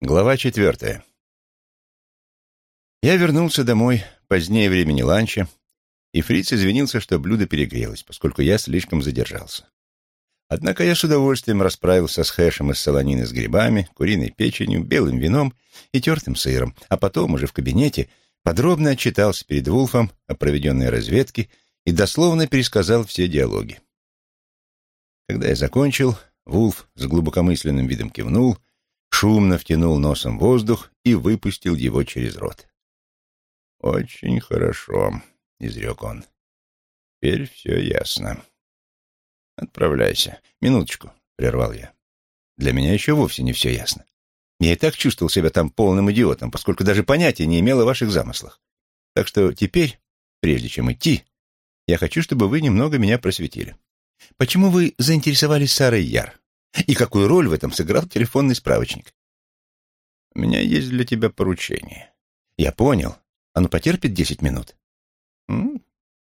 Глава четвертая. Я вернулся домой позднее времени ланча, и Фриц извинился, что блюдо перегрелось, поскольку я слишком задержался. Однако я с удовольствием расправился с хэшем из солонины с грибами, куриной печенью, белым вином и тертым сыром, а потом уже в кабинете подробно отчитался перед Вулфом о проведенной разведке и дословно пересказал все диалоги. Когда я закончил, Вулф с глубокомысленным видом кивнул — шумно втянул носом воздух и выпустил его через рот. «Очень хорошо», — изрек он. «Теперь все ясно». «Отправляйся. Минуточку», — прервал я. «Для меня еще вовсе не все ясно. Я и так чувствовал себя там полным идиотом, поскольку даже понятия не имел о ваших замыслах. Так что теперь, прежде чем идти, я хочу, чтобы вы немного меня просветили. Почему вы заинтересовались Сарой Яр? И какую роль в этом сыграл телефонный справочник? У меня есть для тебя поручение. Я понял. Оно потерпит десять минут? М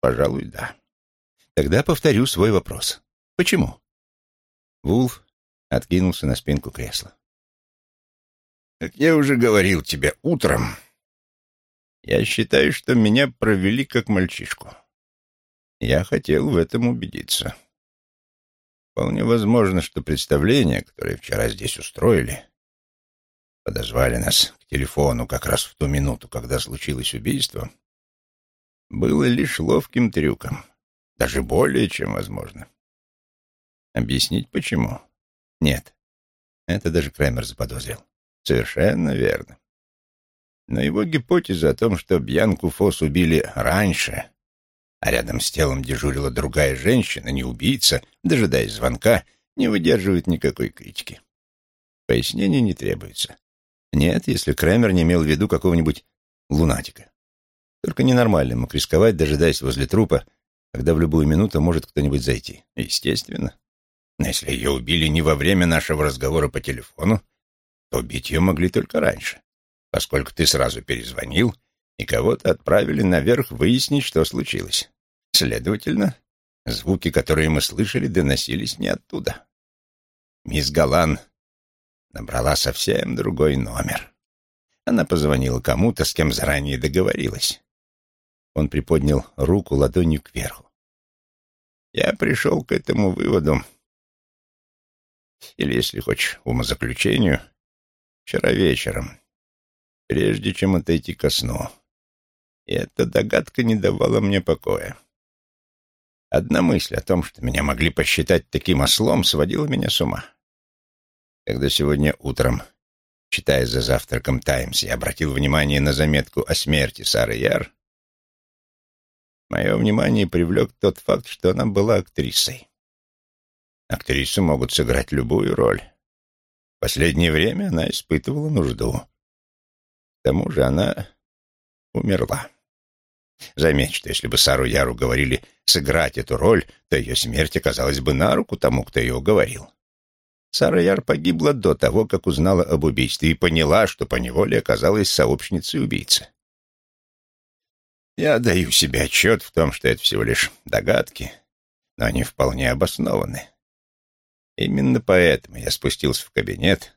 пожалуй, да. Тогда повторю свой вопрос. Почему? Вулф откинулся на спинку кресла. Как я уже говорил тебе утром, я считаю, что меня провели как мальчишку. Я хотел в этом убедиться. Вполне возможно, что представление, которое вчера здесь устроили, подозвали нас к телефону как раз в ту минуту, когда случилось убийство, было лишь ловким трюком, даже более чем возможно. Объяснить почему? Нет. Это даже Краймер заподозрил. Совершенно верно. Но его гипотеза о том, что Бьянку Фос убили раньше, а рядом с телом дежурила другая женщина, не убийца, дожидаясь звонка, не выдерживает никакой критики. Пояснений не требуется. Нет, если Крэмер не имел в виду какого-нибудь лунатика. Только ненормально мог рисковать, дожидаясь возле трупа, когда в любую минуту может кто-нибудь зайти. Естественно. Но если ее убили не во время нашего разговора по телефону, то убить ее могли только раньше, поскольку ты сразу перезвонил и кого-то отправили наверх выяснить, что случилось. Следовательно, звуки, которые мы слышали, доносились не оттуда. Мисс Галан набрала совсем другой номер. Она позвонила кому-то, с кем заранее договорилась. Он приподнял руку ладонью кверху. Я пришел к этому выводу, или, если хочешь, умозаключению, вчера вечером, прежде чем отойти ко сну. И эта догадка не давала мне покоя. Одна мысль о том, что меня могли посчитать таким ослом, сводила меня с ума. Когда сегодня утром, читая за завтраком «Таймс», я обратил внимание на заметку о смерти Сары Яр, мое внимание привлек тот факт, что она была актрисой. Актрисы могут сыграть любую роль. В последнее время она испытывала нужду. К тому же она умерла. Заметь, что если бы Сару Яру говорили сыграть эту роль, то ее смерть оказалась бы на руку тому, кто ее говорил. Сара Яр погибла до того, как узнала об убийстве и поняла, что поневоле оказалась сообщницей убийцы. Я даю себе отчет в том, что это всего лишь догадки, но они вполне обоснованы. Именно поэтому я спустился в кабинет,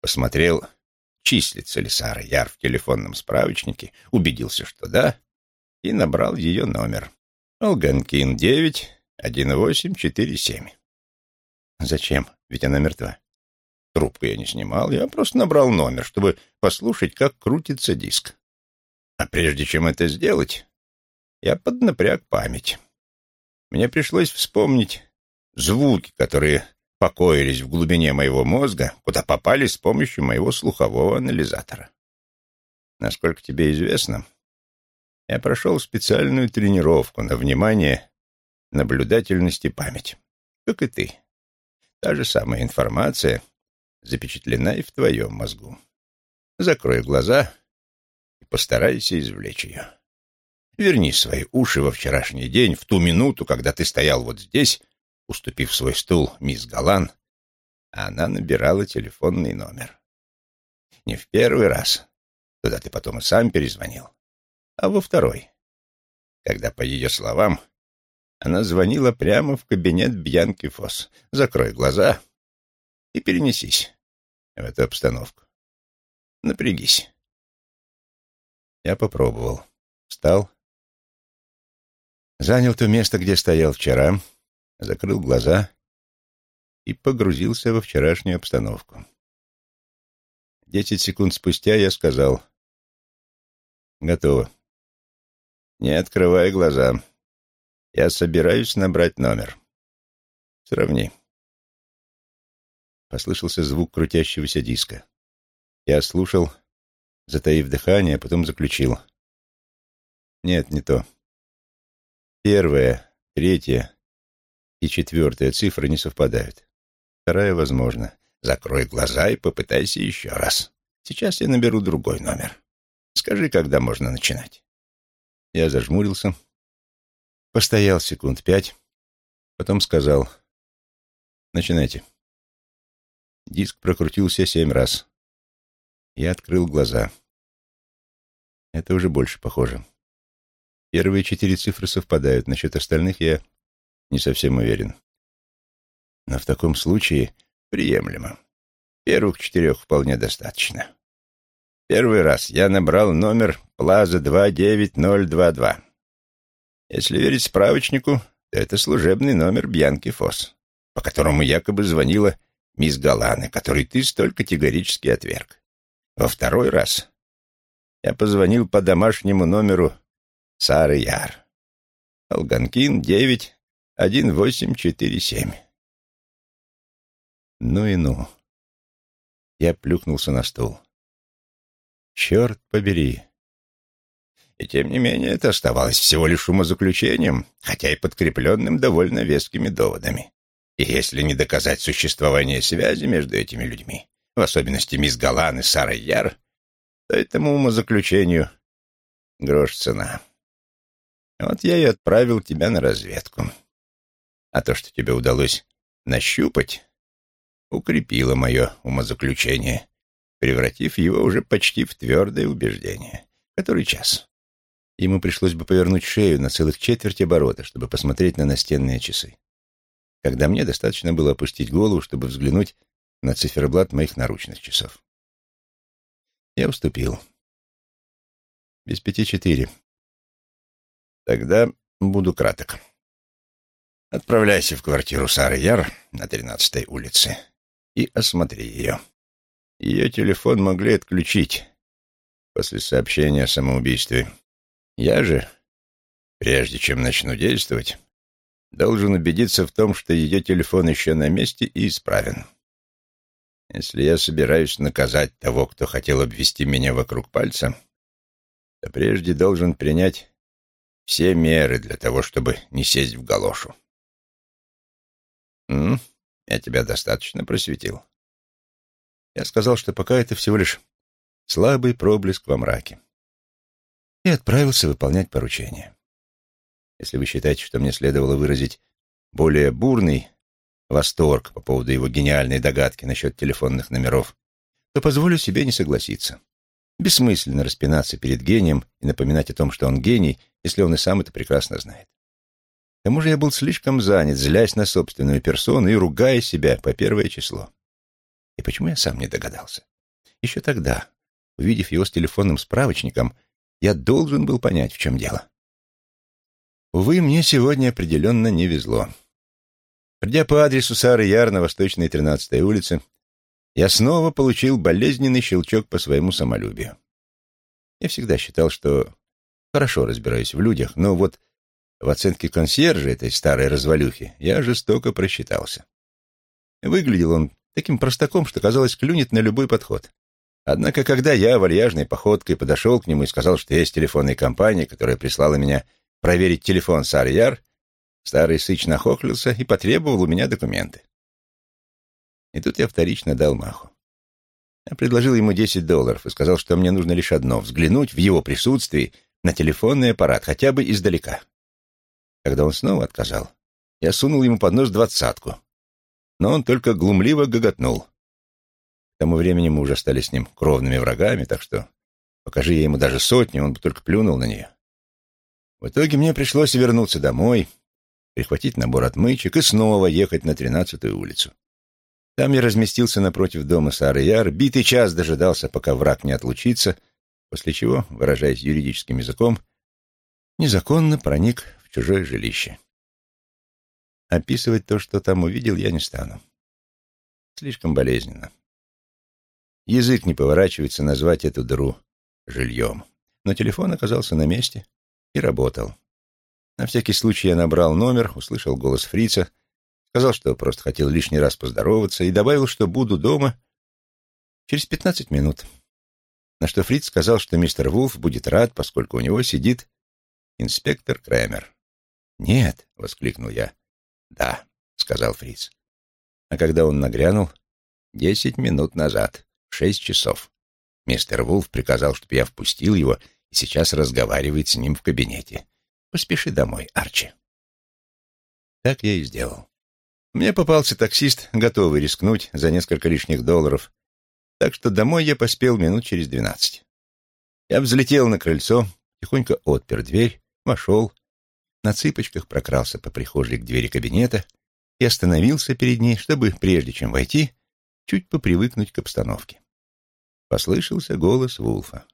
посмотрел, числится ли Сара Яр в телефонном справочнике, убедился, что да, и набрал ее номер. Алганкин 9 1847. Зачем? Ведь она мертва. Трубку я не снимал, я просто набрал номер, чтобы послушать, как крутится диск. А прежде чем это сделать, я поднапряг память. Мне пришлось вспомнить звуки, которые покоились в глубине моего мозга, куда попали с помощью моего слухового анализатора. Насколько тебе известно, я прошел специальную тренировку на внимание, наблюдательность и память. Как и ты. Та же самая информация запечатлена и в твоем мозгу. Закрой глаза и постарайся извлечь ее. Верни свои уши во вчерашний день, в ту минуту, когда ты стоял вот здесь, уступив свой стул мисс Галан, а она набирала телефонный номер. Не в первый раз, туда ты потом и сам перезвонил, а во второй, когда, по ее словам, она звонила прямо в кабинет Бьянки Фос. Закрой глаза и перенесись в эту обстановку. Напрягись. Я попробовал. Встал. Занял то место, где стоял вчера, закрыл глаза и погрузился во вчерашнюю обстановку. Десять секунд спустя я сказал «Готово». «Не открывай глаза. Я собираюсь набрать номер. Сравни». Послышался звук крутящегося диска. Я слушал, затаив дыхание, а потом заключил. Нет, не то. Первая, третья и четвертая цифры не совпадают. Вторая, возможно. Закрой глаза и попытайся еще раз. Сейчас я наберу другой номер. Скажи, когда можно начинать. Я зажмурился, постоял секунд пять, потом сказал «Начинайте». Диск прокрутился семь раз. Я открыл глаза. Это уже больше похоже. Первые четыре цифры совпадают, насчет остальных я не совсем уверен. Но в таком случае приемлемо. Первых четырех вполне достаточно. Первый раз я набрал номер Плаза 29022. Если верить справочнику, то это служебный номер Бьянки Фос, по которому якобы звонила мисс Галана, который ты столь категорически отверг. Во второй раз я позвонил по домашнему номеру Сары Яр. Алганкин 9 1847. Ну и ну. Я плюхнулся на стул. Черт побери. И тем не менее это оставалось всего лишь умозаключением, хотя и подкрепленным довольно вескими доводами. И если не доказать существование связи между этими людьми, в особенности мисс Галан и Сарой Яр, то этому умозаключению грош цена. Вот я и отправил тебя на разведку. А то, что тебе удалось нащупать, укрепило мое умозаключение, превратив его уже почти в твердое убеждение. Который час? Ему пришлось бы повернуть шею на целых четверть оборота, чтобы посмотреть на настенные часы когда мне достаточно было опустить голову, чтобы взглянуть на циферблат моих наручных часов. Я уступил. Без пяти четыре. Тогда буду краток. Отправляйся в квартиру Сары Яр на тринадцатой улице и осмотри ее. Ее телефон могли отключить после сообщения о самоубийстве. Я же, прежде чем начну действовать, должен убедиться в том, что ее телефон еще на месте и исправен. Если я собираюсь наказать того, кто хотел обвести меня вокруг пальца, то прежде должен принять все меры для того, чтобы не сесть в галошу. М? Я тебя достаточно просветил. Я сказал, что пока это всего лишь слабый проблеск во мраке. И отправился выполнять поручение. Если вы считаете, что мне следовало выразить более бурный восторг по поводу его гениальной догадки насчет телефонных номеров, то позволю себе не согласиться. Бессмысленно распинаться перед гением и напоминать о том, что он гений, если он и сам это прекрасно знает. К тому же я был слишком занят, злясь на собственную персону и ругая себя по первое число. И почему я сам не догадался? Еще тогда, увидев его с телефонным справочником, я должен был понять, в чем дело. Увы, мне сегодня определенно не везло. Придя по адресу Сары Яр на Восточной 13-й улице, я снова получил болезненный щелчок по своему самолюбию. Я всегда считал, что хорошо разбираюсь в людях, но вот в оценке консьержа этой старой развалюхи я жестоко просчитался. Выглядел он таким простаком, что, казалось, клюнет на любой подход. Однако, когда я вальяжной походкой подошел к нему и сказал, что есть телефонная компания, которая прислала меня проверить телефон Сарьяр, старый сыч нахохлился и потребовал у меня документы. И тут я вторично дал маху. Я предложил ему 10 долларов и сказал, что мне нужно лишь одно — взглянуть в его присутствии на телефонный аппарат, хотя бы издалека. Когда он снова отказал, я сунул ему под нос двадцатку, но он только глумливо гоготнул. К тому времени мы уже стали с ним кровными врагами, так что, покажи я ему даже сотню, он бы только плюнул на нее. В итоге мне пришлось вернуться домой, прихватить набор отмычек и снова ехать на тринадцатую улицу. Там я разместился напротив дома Сары Яр, битый час дожидался, пока враг не отлучится, после чего, выражаясь юридическим языком, незаконно проник в чужое жилище. Описывать то, что там увидел, я не стану. Слишком болезненно. Язык не поворачивается назвать эту дыру жильем. Но телефон оказался на месте и работал. На всякий случай я набрал номер, услышал голос фрица, сказал, что просто хотел лишний раз поздороваться и добавил, что буду дома через пятнадцать минут. На что фриц сказал, что мистер Вулф будет рад, поскольку у него сидит инспектор Крэмер. «Нет», — воскликнул я. «Да», — сказал фриц. А когда он нагрянул? Десять минут назад, в шесть часов. Мистер Вулф приказал, чтобы я впустил его, и сейчас разговаривает с ним в кабинете. Поспеши домой, Арчи. Так я и сделал. Мне попался таксист, готовый рискнуть за несколько лишних долларов, так что домой я поспел минут через двенадцать. Я взлетел на крыльцо, тихонько отпер дверь, вошел, на цыпочках прокрался по прихожей к двери кабинета и остановился перед ней, чтобы, прежде чем войти, чуть попривыкнуть к обстановке. Послышался голос Вулфа.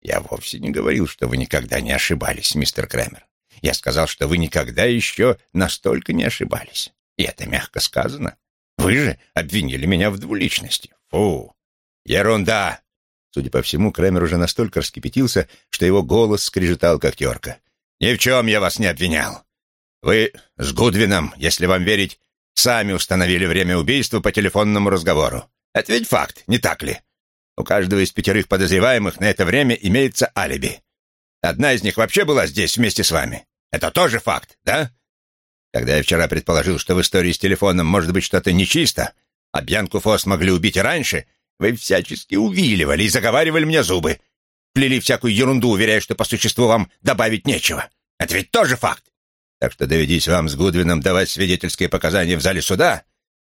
«Я вовсе не говорил, что вы никогда не ошибались, мистер Крэмер. Я сказал, что вы никогда еще настолько не ошибались. И это мягко сказано. Вы же обвинили меня в двуличности. Фу! Ерунда!» Судя по всему, Крэмер уже настолько раскипятился, что его голос скрежетал, как терка. «Ни в чем я вас не обвинял. Вы с Гудвином, если вам верить, сами установили время убийства по телефонному разговору. Это ведь факт, не так ли? У каждого из пятерых подозреваемых на это время имеется алиби. Одна из них вообще была здесь вместе с вами. Это тоже факт, да? Когда я вчера предположил, что в истории с телефоном может быть что-то нечисто, а Бьянку Фос могли убить раньше, вы всячески увиливали и заговаривали мне зубы. Плели всякую ерунду, уверяя, что по существу вам добавить нечего. Это ведь тоже факт. Так что доведись вам с Гудвином давать свидетельские показания в зале суда,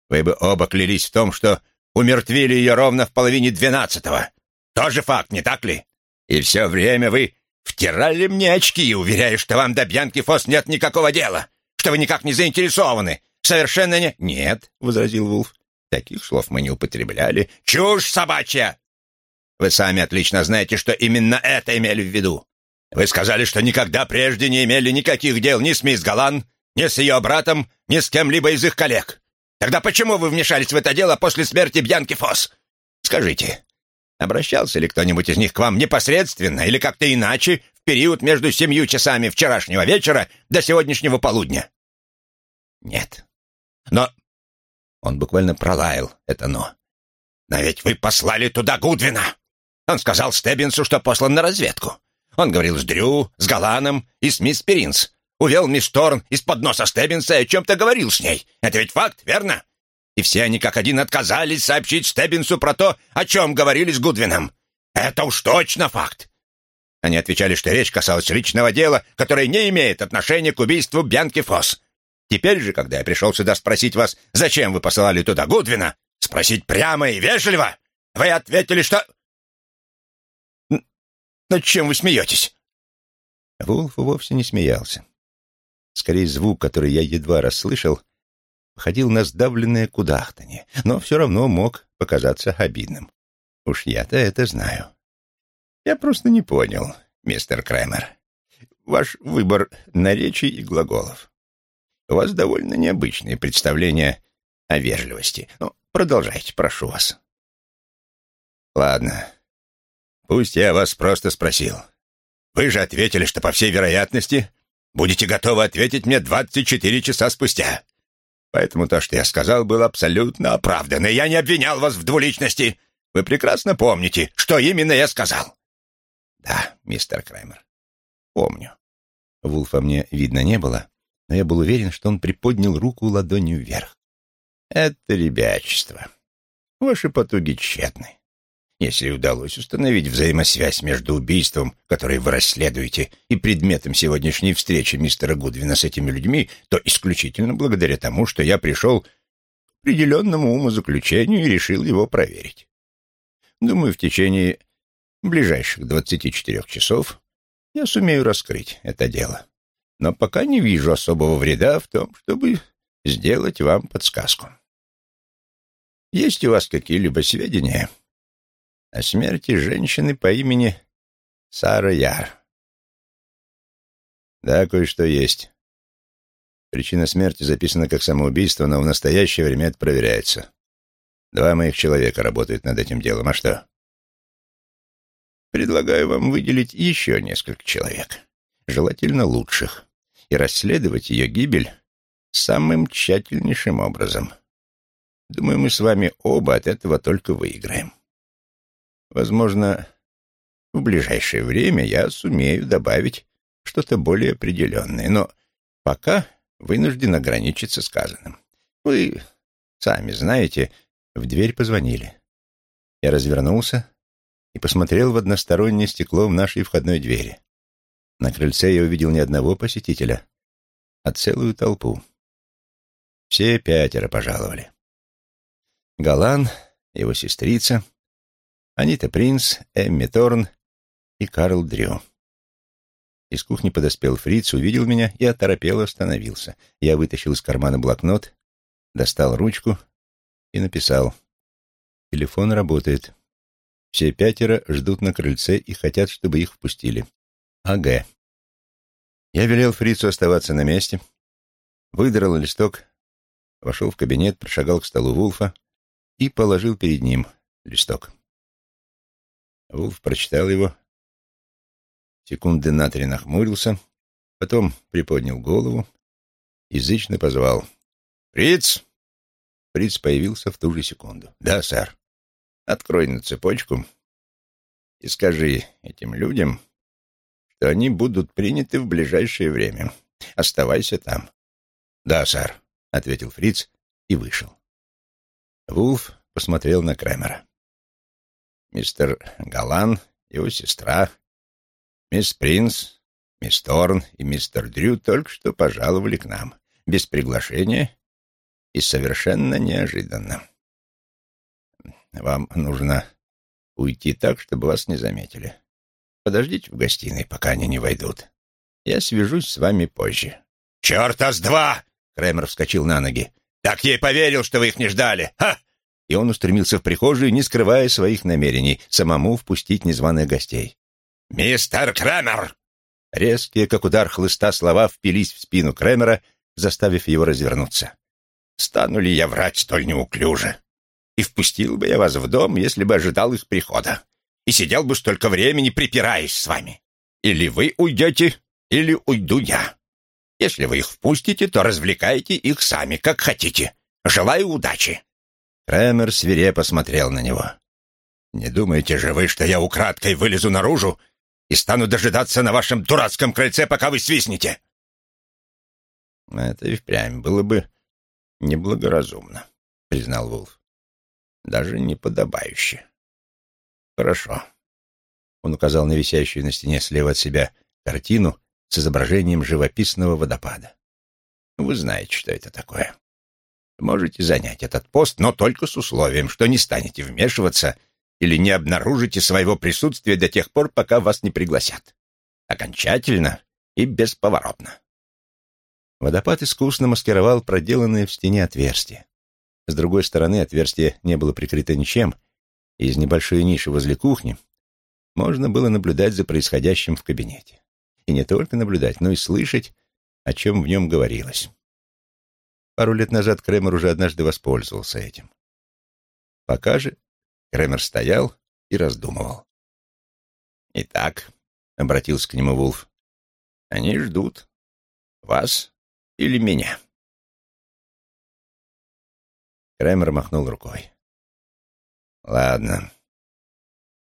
вы бы оба клялись в том, что умертвили ее ровно в половине двенадцатого. Тоже факт, не так ли? И все время вы втирали мне очки, уверяя, что вам до Бьянки Фос нет никакого дела, что вы никак не заинтересованы. Совершенно не... Нет, — возразил Вулф. Таких слов мы не употребляли. Чушь собачья! Вы сами отлично знаете, что именно это имели в виду. Вы сказали, что никогда прежде не имели никаких дел ни с мисс Галан, ни с ее братом, ни с кем-либо из их коллег. Тогда почему вы вмешались в это дело после смерти Бьянки Фос? Скажите, обращался ли кто-нибудь из них к вам непосредственно или как-то иначе в период между семью часами вчерашнего вечера до сегодняшнего полудня? Нет. Но... Он буквально пролаял это «но». «Но ведь вы послали туда Гудвина!» Он сказал Стеббинсу, что послан на разведку. Он говорил с Дрю, с Галаном и с мисс Перинс. Увел мисс Торн из-под носа Стеббинса и о чем-то говорил с ней. Это ведь факт, верно? И все они как один отказались сообщить Стеббинсу про то, о чем говорили с Гудвином. Это уж точно факт. Они отвечали, что речь касалась личного дела, которое не имеет отношения к убийству Бьянки Фосс. Теперь же, когда я пришел сюда спросить вас, зачем вы посылали туда Гудвина, спросить прямо и вежливо, вы ответили, что... Над чем вы смеетесь?» Вулф вовсе не смеялся. Скорее, звук, который я едва расслышал, походил на сдавленное кудахтанье, но все равно мог показаться обидным. Уж я-то это знаю. Я просто не понял, мистер Крэмер. Ваш выбор наречий и глаголов. У вас довольно необычные представления о вежливости. Ну, продолжайте, прошу вас. Ладно. Пусть я вас просто спросил. Вы же ответили, что, по всей вероятности, будете готовы ответить мне 24 часа спустя. Поэтому то, что я сказал, было абсолютно оправданно. Я не обвинял вас в двуличности. Вы прекрасно помните, что именно я сказал. Да, мистер Краймер, помню. Вулфа мне видно не было, но я был уверен, что он приподнял руку ладонью вверх. Это ребячество. Ваши потуги тщетны. Если удалось установить взаимосвязь между убийством, которое вы расследуете, и предметом сегодняшней встречи мистера Гудвина с этими людьми, то исключительно благодаря тому, что я пришел к определенному умозаключению и решил его проверить. Думаю, в течение ближайших 24 часов я сумею раскрыть это дело. Но пока не вижу особого вреда в том, чтобы сделать вам подсказку. Есть у вас какие-либо сведения о смерти женщины по имени Сара Яр?» «Да, кое-что есть. Причина смерти записана как самоубийство, но в настоящее время это проверяется. Два моих человека работают над этим делом. А что?» «Предлагаю вам выделить еще несколько человек, желательно лучших, и расследовать ее гибель самым тщательнейшим образом. Думаю, мы с вами оба от этого только выиграем. Возможно, в ближайшее время я сумею добавить что-то более определенное, но пока вынужден ограничиться сказанным. Вы сами знаете, в дверь позвонили. Я развернулся и посмотрел в одностороннее стекло в нашей входной двери. На крыльце я увидел не одного посетителя, а целую толпу. Все пятеро пожаловали. Галан, его сестрица, Анита Принц, Эмми Торн и Карл Дрю. Из кухни подоспел Фриц, увидел меня и оторопело остановился. Я вытащил из кармана блокнот, достал ручку и написал. Телефон работает. Все пятеро ждут на крыльце и хотят, чтобы их впустили. АГ. Я велел Фрицу оставаться на месте, выдрал листок, вошел в кабинет, прошагал к столу Вулфа и положил перед ним листок. Вулф прочитал его, секунды на три нахмурился, потом приподнял голову, язычно позвал «Фриц!» Фриц появился в ту же секунду. «Да, сэр. Открой на цепочку и скажи этим людям, что они будут приняты в ближайшее время. Оставайся там. Да, сэр, ответил Фриц и вышел. Вулф посмотрел на Кремера. Мистер Галан, его сестра, мисс Принц, мисс Торн и мистер Дрю только что пожаловали к нам, без приглашения и совершенно неожиданно. Вам нужно уйти так, чтобы вас не заметили. Подождите в гостиной, пока они не войдут. Я свяжусь с вами позже». «Черта с два!» — Кремер вскочил на ноги. «Так ей поверил, что вы их не ждали! Ха!» И он устремился в прихожую, не скрывая своих намерений, самому впустить незваных гостей. «Мистер Кремер!» Резкие, как удар хлыста, слова впились в спину Кремера, заставив его развернуться. «Стану ли я врать столь неуклюже? И впустил бы я вас в дом, если бы ожидал их прихода и сидел бы столько времени, припираясь с вами. Или вы уйдете, или уйду я. Если вы их впустите, то развлекайте их сами, как хотите. Желаю удачи». Кремер свирепо смотрел на него. «Не думаете же вы, что я украдкой вылезу наружу и стану дожидаться на вашем дурацком крыльце, пока вы свистнете?» «Это и впрямь было бы неблагоразумно», — признал Вулф. «Даже неподобающе. «Хорошо». Он указал на висящую на стене слева от себя картину с изображением живописного водопада. «Вы знаете, что это такое. Можете занять этот пост, но только с условием, что не станете вмешиваться или не обнаружите своего присутствия до тех пор, пока вас не пригласят. Окончательно и бесповоротно». Водопад искусно маскировал проделанное в стене отверстие. С другой стороны отверстие не было прикрыто ничем — из небольшой ниши возле кухни можно было наблюдать за происходящим в кабинете. И не только наблюдать, но и слышать, о чем в нем говорилось. Пару лет назад Кремер уже однажды воспользовался этим. Пока же Кремер стоял и раздумывал. «Итак», — обратился к нему Вулф, — «они ждут вас или меня?» Кремер махнул рукой. «Ладно,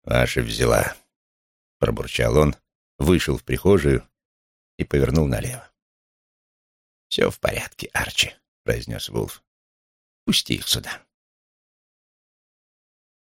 ваша взяла», — пробурчал он, вышел в прихожую и повернул налево. «Все в порядке, Арчи», — произнес Вулф. «Пусти их сюда».